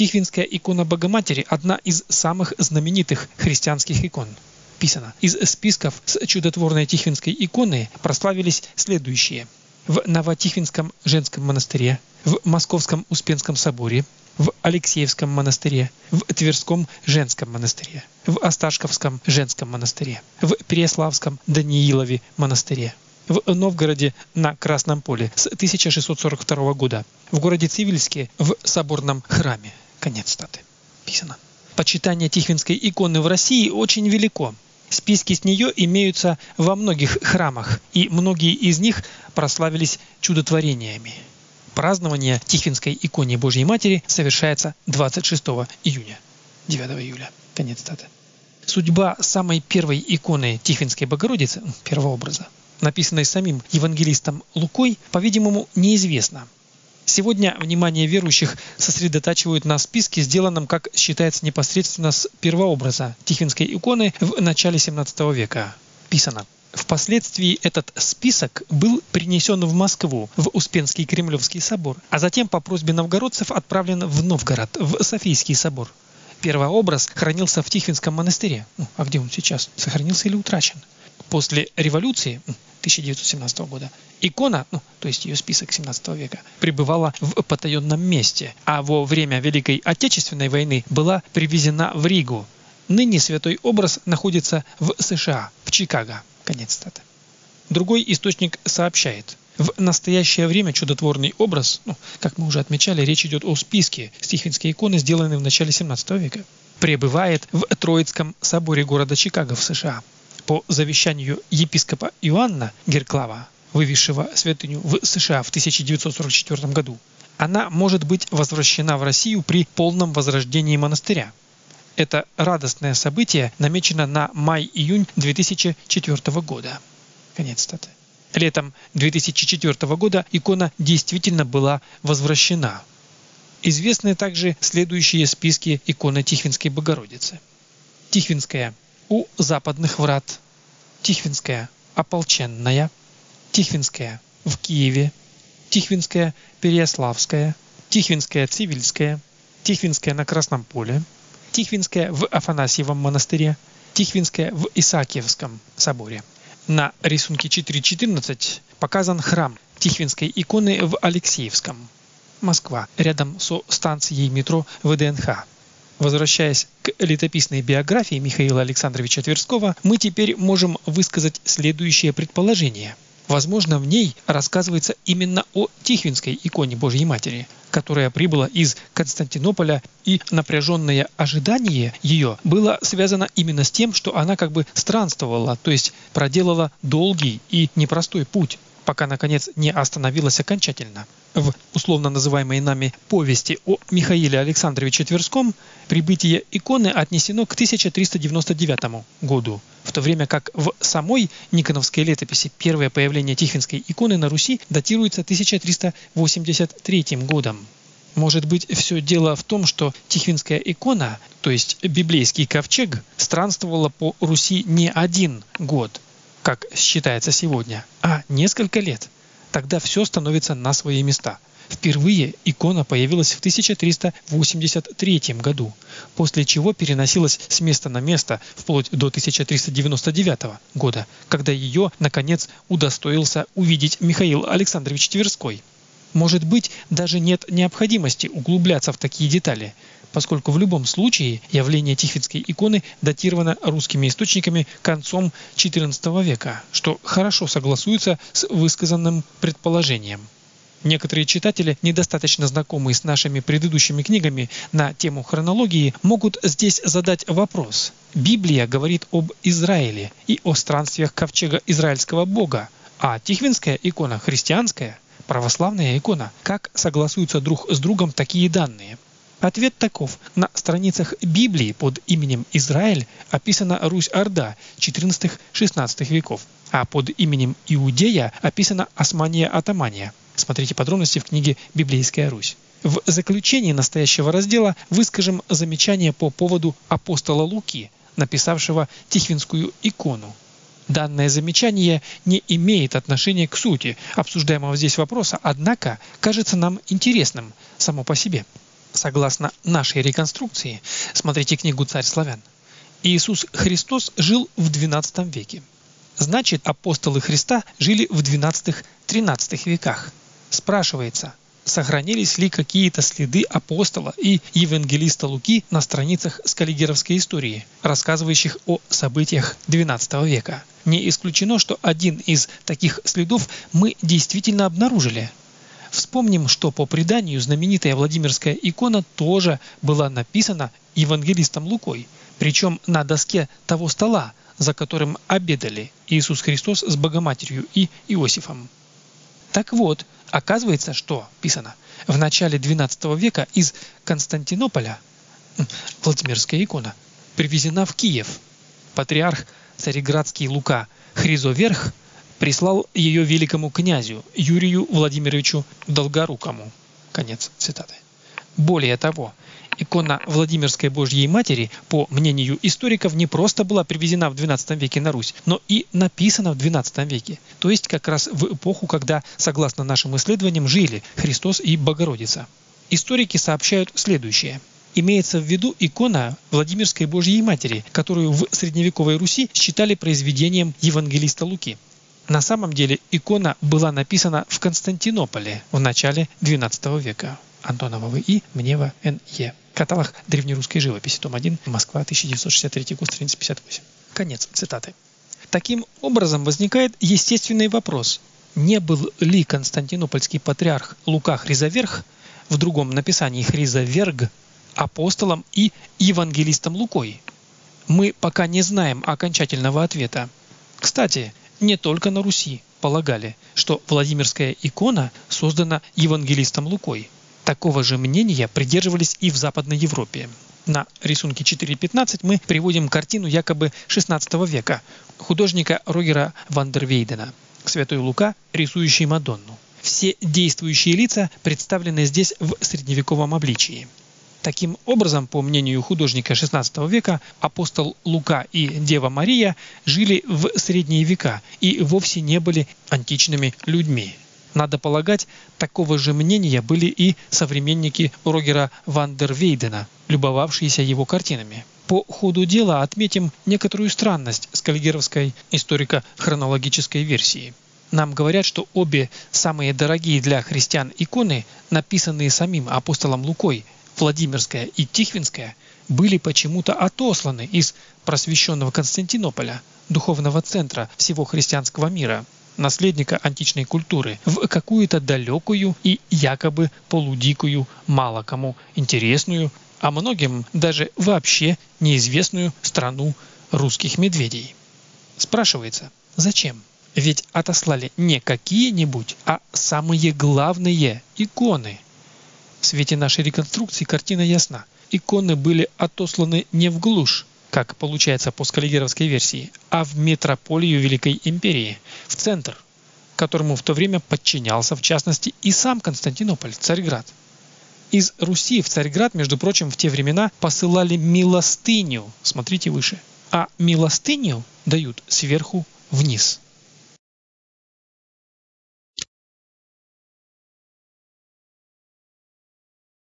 Тихвинская икона Богоматери – одна из самых знаменитых христианских икон. Писано, из списков с чудотворной Тихвинской иконы прославились следующие. В Новотихвинском женском монастыре, в Московском Успенском соборе, в Алексеевском монастыре, в Тверском женском монастыре, в Осташковском женском монастыре, в Переславском Даниилове монастыре, в Новгороде на Красном поле с 1642 года, в городе Цивильске в соборном храме. Конец статы. Писано. Почитание Тихвинской иконы в России очень велико. Списки с нее имеются во многих храмах, и многие из них прославились чудотворениями. Празднование Тихвинской иконе Божьей Матери совершается 26 июня. 9 июля. Конец даты. Судьба самой первой иконы Тихвинской Богородицы, первообраза, написанной самим евангелистом Лукой, по-видимому, неизвестна. Сегодня внимание верующих сосредотачивают на списке, сделанном, как считается, непосредственно с первообраза Тихвинской иконы в начале 17 века. Писано Впоследствии этот список был принесен в Москву, в Успенский Кремлевский собор, а затем по просьбе новгородцев отправлен в Новгород, в Софийский собор. Первый образ хранился в Тихвинском монастыре. Ну, а где он сейчас? Сохранился или утрачен? После революции 1917 года икона, ну, то есть ее список 17 века, пребывала в потаенном месте, а во время Великой Отечественной войны была привезена в Ригу. Ныне святой образ находится в США, в Чикаго. Конец цитаты. Другой источник сообщает, в настоящее время чудотворный образ, ну, как мы уже отмечали, речь идет о списке стихинской иконы, сделанной в начале 17 века, пребывает в Троицком соборе города Чикаго в США. По завещанию епископа Иоанна Герклава, вывезшего святыню в США в 1944 году, она может быть возвращена в Россию при полном возрождении монастыря. Это радостное событие намечено на май-июнь 2004 года. Конец статы. Летом 2004 года икона действительно была возвращена. Известны также следующие списки иконы Тихвинской Богородицы. Тихвинская у западных врат, Тихвинская ополченная, Тихвинская в Киеве, Тихвинская Переяславская, Тихвинская Цивильская, Тихвинская на Красном поле, Тихвинская в Афанасьевом монастыре, Тихвинская в Исаакиевском соборе. На рисунке 4.14 показан храм Тихвинской иконы в Алексеевском, Москва, рядом со станцией метро ВДНХ. Возвращаясь к летописной биографии Михаила Александровича Тверского, мы теперь можем высказать следующее предположение – Возможно, в ней рассказывается именно о Тихвинской иконе Божьей Матери, которая прибыла из Константинополя, и напряженное ожидание ее было связано именно с тем, что она как бы странствовала, то есть проделала долгий и непростой путь пока, наконец, не остановилась окончательно. В условно называемой нами повести о Михаиле Александровиче Тверском прибытие иконы отнесено к 1399 году, в то время как в самой Никоновской летописи первое появление Тихвинской иконы на Руси датируется 1383 годом. Может быть, все дело в том, что Тихвинская икона, то есть библейский ковчег, странствовала по Руси не один год, как считается сегодня, а несколько лет. Тогда все становится на свои места. Впервые икона появилась в 1383 году, после чего переносилась с места на место вплоть до 1399 года, когда ее, наконец, удостоился увидеть Михаил Александрович Тверской. Может быть, даже нет необходимости углубляться в такие детали – поскольку в любом случае явление Тихвинской иконы датировано русскими источниками концом XIV века, что хорошо согласуется с высказанным предположением. Некоторые читатели, недостаточно знакомые с нашими предыдущими книгами на тему хронологии, могут здесь задать вопрос. Библия говорит об Израиле и о странствиях ковчега израильского бога, а Тихвинская икона христианская, православная икона. Как согласуются друг с другом такие данные? Ответ таков. На страницах Библии под именем Израиль описана Русь-Орда 14-16 веков, а под именем Иудея описана Османия-Атамания. Смотрите подробности в книге «Библейская Русь». В заключении настоящего раздела выскажем замечание по поводу апостола Луки, написавшего Тихвинскую икону. Данное замечание не имеет отношения к сути обсуждаемого здесь вопроса, однако кажется нам интересным само по себе. Согласно нашей реконструкции, смотрите книгу «Царь славян», Иисус Христос жил в XII веке. Значит, апостолы Христа жили в XII-XIII веках. Спрашивается, сохранились ли какие-то следы апостола и евангелиста Луки на страницах скаллигеровской истории, рассказывающих о событиях XII века. Не исключено, что один из таких следов мы действительно обнаружили. Вспомним, что по преданию знаменитая Владимирская икона тоже была написана евангелистом Лукой, причем на доске того стола, за которым обедали Иисус Христос с Богоматерью и Иосифом. Так вот, оказывается, что писано в начале XII века из Константинополя Владимирская икона привезена в Киев. Патриарх цареградский Лука Хризоверх прислал ее великому князю Юрию Владимировичу Долгорукому. Конец цитаты. Более того, икона Владимирской Божьей Матери, по мнению историков, не просто была привезена в XII веке на Русь, но и написана в XII веке, то есть как раз в эпоху, когда, согласно нашим исследованиям, жили Христос и Богородица. Историки сообщают следующее. Имеется в виду икона Владимирской Божьей Матери, которую в средневековой Руси считали произведением евангелиста Луки. На самом деле икона была написана в Константинополе в начале XII века. Антонова В.И. Мнева Н.Е. Каталог древнерусской живописи, том 1, Москва, 1963 год, страница 58. Конец цитаты. Таким образом возникает естественный вопрос. Не был ли константинопольский патриарх Лука Хризоверх в другом написании Хризоверг апостолом и евангелистом Лукой? Мы пока не знаем окончательного ответа. Кстати, не только на Руси полагали, что Владимирская икона создана евангелистом Лукой. Такого же мнения придерживались и в Западной Европе. На рисунке 4.15 мы приводим картину якобы 16 века художника Рогера Вандервейдена «Святой Лука, рисующий Мадонну». Все действующие лица представлены здесь в средневековом обличии. Таким образом, по мнению художника XVI века, апостол Лука и Дева Мария жили в средние века и вовсе не были античными людьми. Надо полагать, такого же мнения были и современники Рогера ван дер Вейдена, любовавшиеся его картинами. По ходу дела отметим некоторую странность скальгеровской историко-хронологической версии. Нам говорят, что обе самые дорогие для христиан иконы, написанные самим апостолом Лукой, Владимирская и Тихвинская были почему-то отосланы из просвещенного Константинополя, духовного центра всего христианского мира, наследника античной культуры, в какую-то далекую и якобы полудикую, мало кому интересную, а многим даже вообще неизвестную страну русских медведей. Спрашивается, зачем? Ведь отослали не какие-нибудь, а самые главные иконы – в свете нашей реконструкции картина ясна. Иконы были отосланы не в глушь, как получается по скаллигеровской версии, а в метрополию Великой Империи, в центр, которому в то время подчинялся в частности и сам Константинополь, Царьград. Из Руси в Царьград, между прочим, в те времена посылали милостыню, смотрите выше, а милостыню дают сверху вниз.